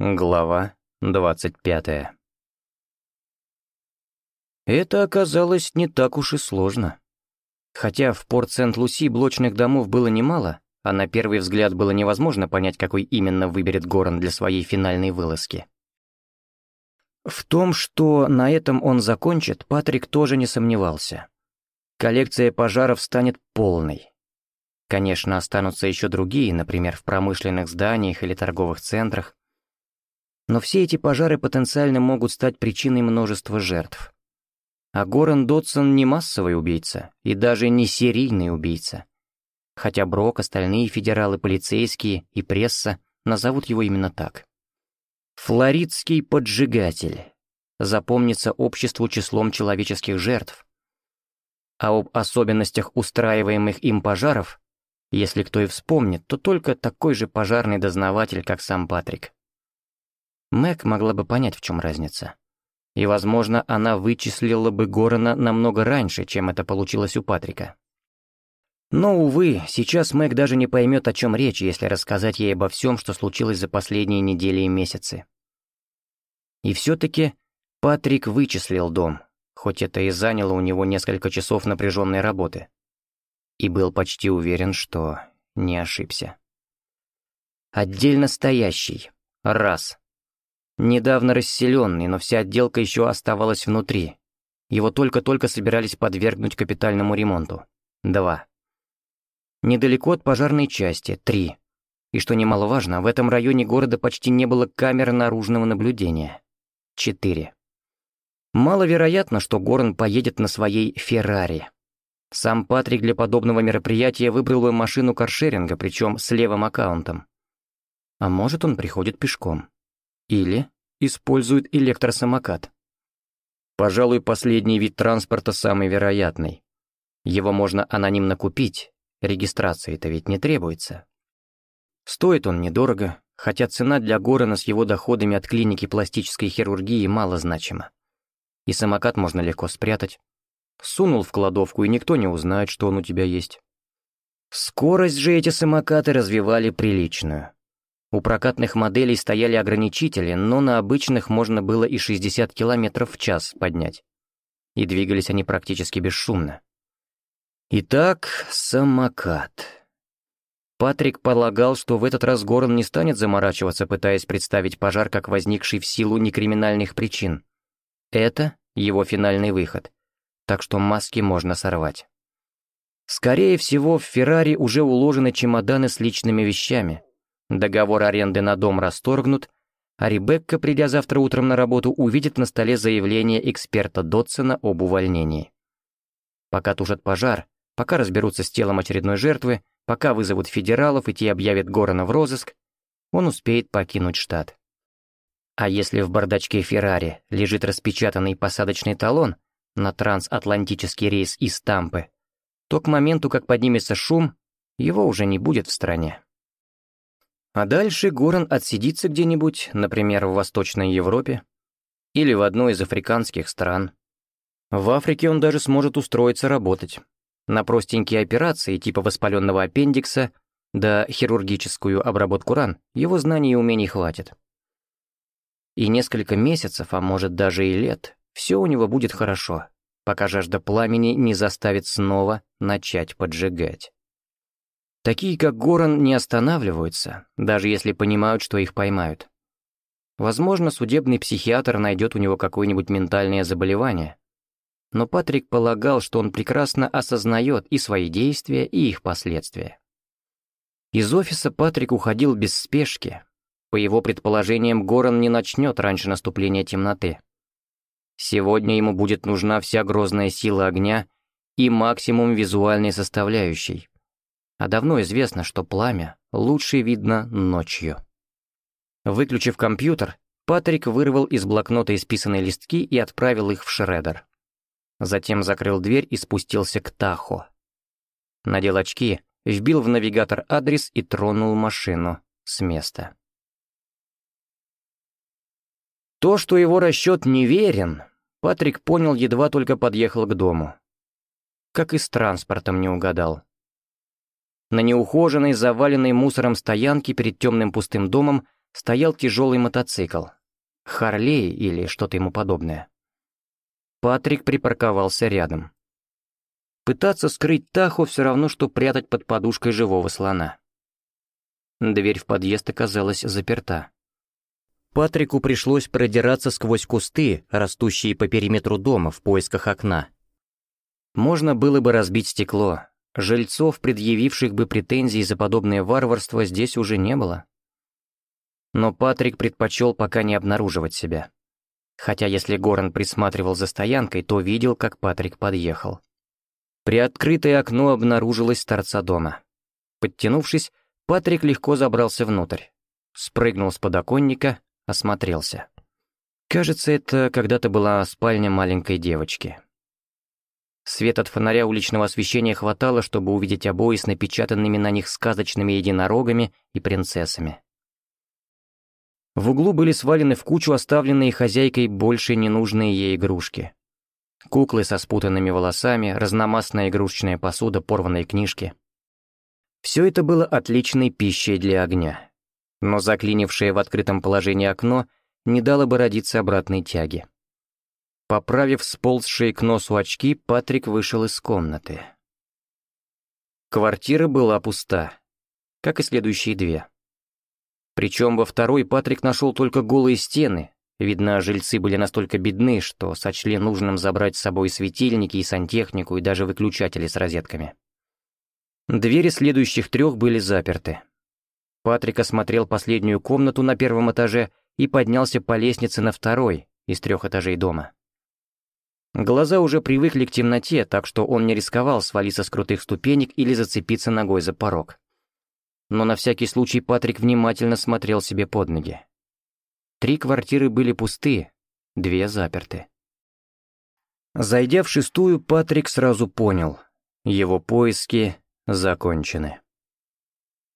Глава 25 Это оказалось не так уж и сложно. Хотя в порт Сент-Луси блочных домов было немало, а на первый взгляд было невозможно понять, какой именно выберет Горан для своей финальной вылазки. В том, что на этом он закончит, Патрик тоже не сомневался. Коллекция пожаров станет полной. Конечно, останутся еще другие, например, в промышленных зданиях или торговых центрах, но все эти пожары потенциально могут стать причиной множества жертв. А Горан Дотсон не массовый убийца и даже не серийный убийца. Хотя Брок, остальные федералы, полицейские и пресса назовут его именно так. Флоридский поджигатель. Запомнится обществу числом человеческих жертв. А об особенностях устраиваемых им пожаров, если кто и вспомнит, то только такой же пожарный дознаватель, как сам Патрик. Мэг могла бы понять, в чем разница. И, возможно, она вычислила бы Горана намного раньше, чем это получилось у Патрика. Но, увы, сейчас Мэг даже не поймет, о чем речь, если рассказать ей обо всем, что случилось за последние недели и месяцы. И все-таки Патрик вычислил дом, хоть это и заняло у него несколько часов напряженной работы. И был почти уверен, что не ошибся. Отдельно стоящий. Раз недавно расселенный, но вся отделка еще оставалась внутри. Его только-только собирались подвергнуть капитальному ремонту. Два. Недалеко от пожарной части. Три. И что немаловажно, в этом районе города почти не было камер наружного наблюдения. Четыре. Маловероятно, что Горн поедет на своей «Феррари». Сам Патрик для подобного мероприятия выбрал бы машину каршеринга, причем с левым аккаунтом. А может, он приходит пешком. Или используют электросамокат. Пожалуй, последний вид транспорта самый вероятный. Его можно анонимно купить, регистрации-то ведь не требуется. Стоит он недорого, хотя цена для Горана с его доходами от клиники пластической хирургии мало значима. И самокат можно легко спрятать. Сунул в кладовку, и никто не узнает, что он у тебя есть. Скорость же эти самокаты развивали приличную. У прокатных моделей стояли ограничители, но на обычных можно было и 60 км в час поднять. И двигались они практически бесшумно. Итак, самокат. Патрик полагал, что в этот раз Горн не станет заморачиваться, пытаясь представить пожар как возникший в силу некриминальных причин. Это его финальный выход, так что маски можно сорвать. Скорее всего, в Феррари уже уложены чемоданы с личными вещами — Договор аренды на дом расторгнут, а Ребекка, придя завтра утром на работу, увидит на столе заявление эксперта Дотсона об увольнении. Пока тушат пожар, пока разберутся с телом очередной жертвы, пока вызовут федералов и те объявят Горана в розыск, он успеет покинуть штат. А если в бардачке Феррари лежит распечатанный посадочный талон на трансатлантический рейс из Тампы, то к моменту, как поднимется шум, его уже не будет в стране. А дальше Горан отсидится где-нибудь, например, в Восточной Европе или в одной из африканских стран. В Африке он даже сможет устроиться работать. На простенькие операции типа воспаленного аппендикса да хирургическую обработку ран его знаний и умений хватит. И несколько месяцев, а может даже и лет, все у него будет хорошо, пока жажда пламени не заставит снова начать поджигать. Такие, как Горан, не останавливаются, даже если понимают, что их поймают. Возможно, судебный психиатр найдет у него какое-нибудь ментальное заболевание. Но Патрик полагал, что он прекрасно осознает и свои действия, и их последствия. Из офиса Патрик уходил без спешки. По его предположениям, Горан не начнет раньше наступления темноты. Сегодня ему будет нужна вся грозная сила огня и максимум визуальной составляющей а давно известно, что пламя лучше видно ночью. Выключив компьютер, Патрик вырвал из блокнота исписанные листки и отправил их в шредер. Затем закрыл дверь и спустился к Тахо. Надел очки, вбил в навигатор адрес и тронул машину с места. То, что его расчет неверен, Патрик понял, едва только подъехал к дому. Как и с транспортом не угадал. На неухоженной, заваленной мусором стоянке перед темным пустым домом стоял тяжелый мотоцикл. Харлей или что-то ему подобное. Патрик припарковался рядом. Пытаться скрыть таху все равно, что прятать под подушкой живого слона. Дверь в подъезд оказалась заперта. Патрику пришлось продираться сквозь кусты, растущие по периметру дома в поисках окна. Можно было бы разбить стекло, Жильцов, предъявивших бы претензии за подобное варварство, здесь уже не было. Но Патрик предпочел пока не обнаруживать себя. Хотя если Горан присматривал за стоянкой, то видел, как Патрик подъехал. Приоткрытое окно обнаружилось с торца дома. Подтянувшись, Патрик легко забрался внутрь. Спрыгнул с подоконника, осмотрелся. Кажется, это когда-то была спальня маленькой девочки. Свет от фонаря уличного освещения хватало, чтобы увидеть обои с напечатанными на них сказочными единорогами и принцессами. В углу были свалены в кучу оставленные хозяйкой больше ненужные ей игрушки. Куклы со спутанными волосами, разномастная игрушечная посуда, порванные книжки. Все это было отличной пищей для огня. Но заклинившее в открытом положении окно не дало бы родиться обратной тяги. Поправив сползшие к носу очки, Патрик вышел из комнаты. Квартира была пуста, как и следующие две. Причем во второй Патрик нашел только голые стены. Видно, жильцы были настолько бедны, что сочли нужным забрать с собой светильники и сантехнику, и даже выключатели с розетками. Двери следующих трех были заперты. Патрик осмотрел последнюю комнату на первом этаже и поднялся по лестнице на второй из трех этажей дома. Глаза уже привыкли к темноте, так что он не рисковал свалиться с крутых ступенек или зацепиться ногой за порог. Но на всякий случай Патрик внимательно смотрел себе под ноги. Три квартиры были пусты, две заперты. Зайдя в шестую, Патрик сразу понял. Его поиски закончены.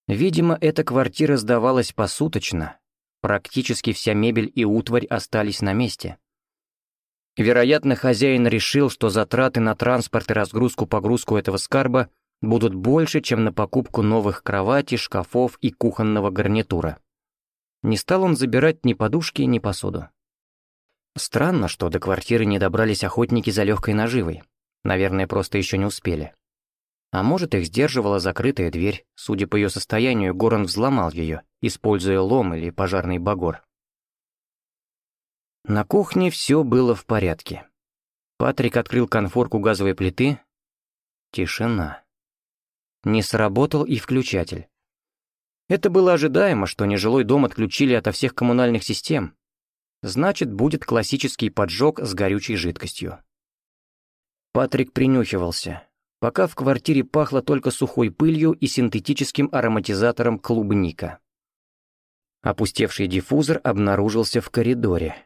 Видимо, эта квартира сдавалась посуточно. Практически вся мебель и утварь остались на месте. Вероятно, хозяин решил, что затраты на транспорт и разгрузку-погрузку этого скарба будут больше, чем на покупку новых кроватей, шкафов и кухонного гарнитура. Не стал он забирать ни подушки, ни посуду. Странно, что до квартиры не добрались охотники за легкой наживой. Наверное, просто еще не успели. А может, их сдерживала закрытая дверь. Судя по ее состоянию, Горан взломал ее, используя лом или пожарный багор. На кухне все было в порядке. Патрик открыл конфорку газовой плиты. Тишина. Не сработал и включатель. Это было ожидаемо, что нежилой дом отключили ото всех коммунальных систем. Значит, будет классический поджог с горючей жидкостью. Патрик принюхивался, пока в квартире пахло только сухой пылью и синтетическим ароматизатором клубника. Опустевший диффузор обнаружился в коридоре.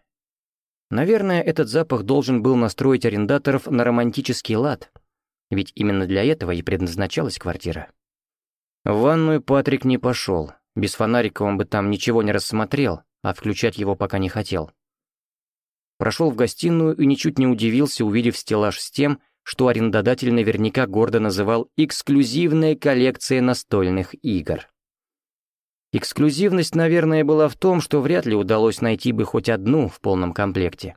Наверное, этот запах должен был настроить арендаторов на романтический лад, ведь именно для этого и предназначалась квартира. В ванную Патрик не пошел, без фонарика он бы там ничего не рассмотрел, а включать его пока не хотел. Прошел в гостиную и ничуть не удивился, увидев стеллаж с тем, что арендодатель наверняка гордо называл «эксклюзивная коллекция настольных игр». Эксклюзивность, наверное, была в том, что вряд ли удалось найти бы хоть одну в полном комплекте.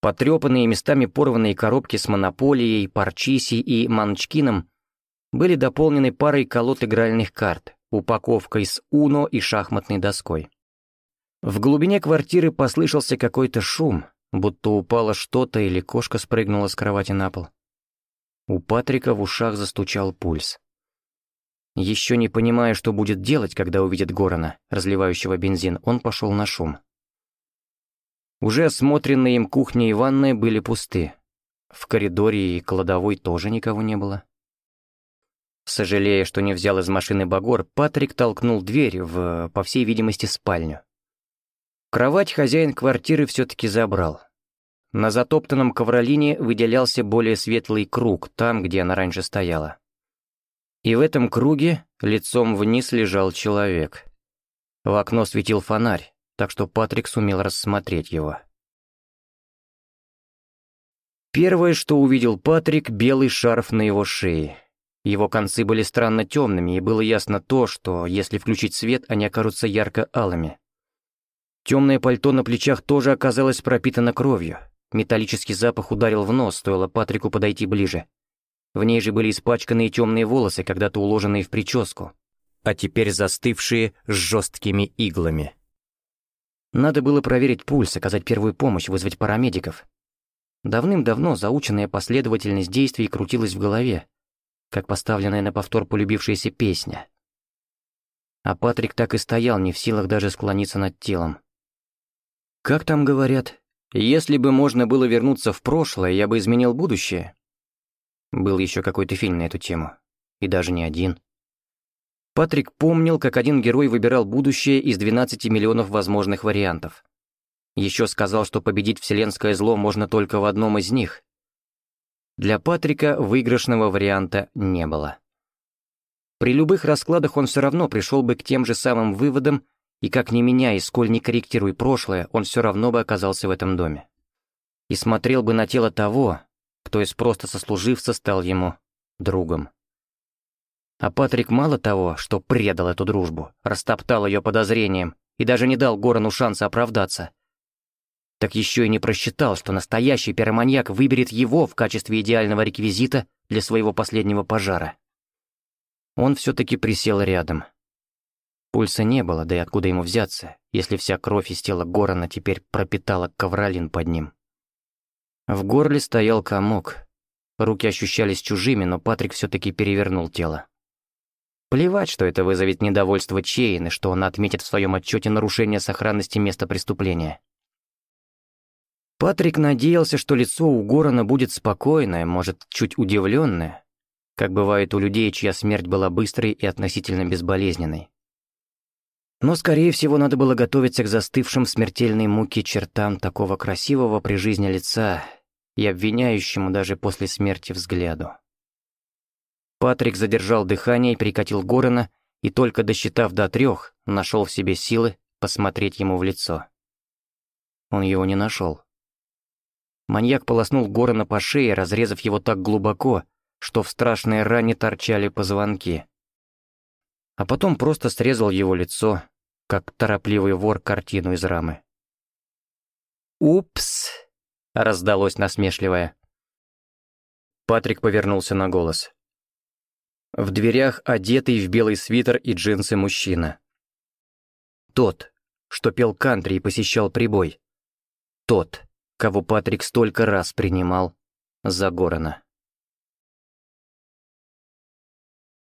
Потрепанные местами порванные коробки с Монополией, Парчиси и Манчкином были дополнены парой колод игральных карт, упаковкой с Уно и шахматной доской. В глубине квартиры послышался какой-то шум, будто упало что-то или кошка спрыгнула с кровати на пол. У Патрика в ушах застучал пульс. Еще не понимая, что будет делать, когда увидит Горана, разливающего бензин, он пошел на шум. Уже осмотренные им кухня и ванная были пусты. В коридоре и кладовой тоже никого не было. Сожалея, что не взял из машины Багор, Патрик толкнул дверь в, по всей видимости, спальню. Кровать хозяин квартиры все-таки забрал. На затоптанном ковролине выделялся более светлый круг, там, где она раньше стояла. И в этом круге лицом вниз лежал человек. В окно светил фонарь, так что Патрик сумел рассмотреть его. Первое, что увидел Патрик, белый шарф на его шее. Его концы были странно темными, и было ясно то, что, если включить свет, они окажутся ярко-алыми. Темное пальто на плечах тоже оказалось пропитано кровью. Металлический запах ударил в нос, стоило Патрику подойти ближе. В ней же были испачканные темные волосы, когда-то уложенные в прическу, а теперь застывшие с жесткими иглами. Надо было проверить пульс, оказать первую помощь, вызвать парамедиков. Давным-давно заученная последовательность действий крутилась в голове, как поставленная на повтор полюбившаяся песня. А Патрик так и стоял, не в силах даже склониться над телом. «Как там говорят? Если бы можно было вернуться в прошлое, я бы изменил будущее», был еще какой-то фильм на эту тему. И даже не один. Патрик помнил, как один герой выбирал будущее из 12 миллионов возможных вариантов. Еще сказал, что победить вселенское зло можно только в одном из них. Для Патрика выигрышного варианта не было. При любых раскладах он все равно пришел бы к тем же самым выводам, и как ни меняй, сколь не корректируй прошлое, он все равно бы оказался в этом доме. И смотрел бы на тело того, кто из просто сослуживца стал ему другом. А Патрик мало того, что предал эту дружбу, растоптал ее подозрением и даже не дал Горану шанса оправдаться, так еще и не просчитал, что настоящий пироманьяк выберет его в качестве идеального реквизита для своего последнего пожара. Он все-таки присел рядом. Пульса не было, да и откуда ему взяться, если вся кровь из тела Горана теперь пропитала ковролин под ним. В горле стоял комок. Руки ощущались чужими, но Патрик все-таки перевернул тело. Плевать, что это вызовет недовольство Чейн, и что он отметит в своем отчете нарушение сохранности места преступления. Патрик надеялся, что лицо у Горана будет спокойное, может, чуть удивленное, как бывает у людей, чья смерть была быстрой и относительно безболезненной. Но, скорее всего, надо было готовиться к застывшим в смертельной муке чертам такого красивого при жизни лица, и обвиняющему даже после смерти взгляду. Патрик задержал дыхание и прикатил Горана, и только досчитав до трех, нашел в себе силы посмотреть ему в лицо. Он его не нашел. Маньяк полоснул Горана по шее, разрезав его так глубоко, что в страшной ране торчали позвонки. А потом просто срезал его лицо, как торопливый вор картину из рамы. «Упс!» — раздалось насмешливое. Патрик повернулся на голос. В дверях одетый в белый свитер и джинсы мужчина. Тот, что пел кантри и посещал прибой. Тот, кого Патрик столько раз принимал за Горана.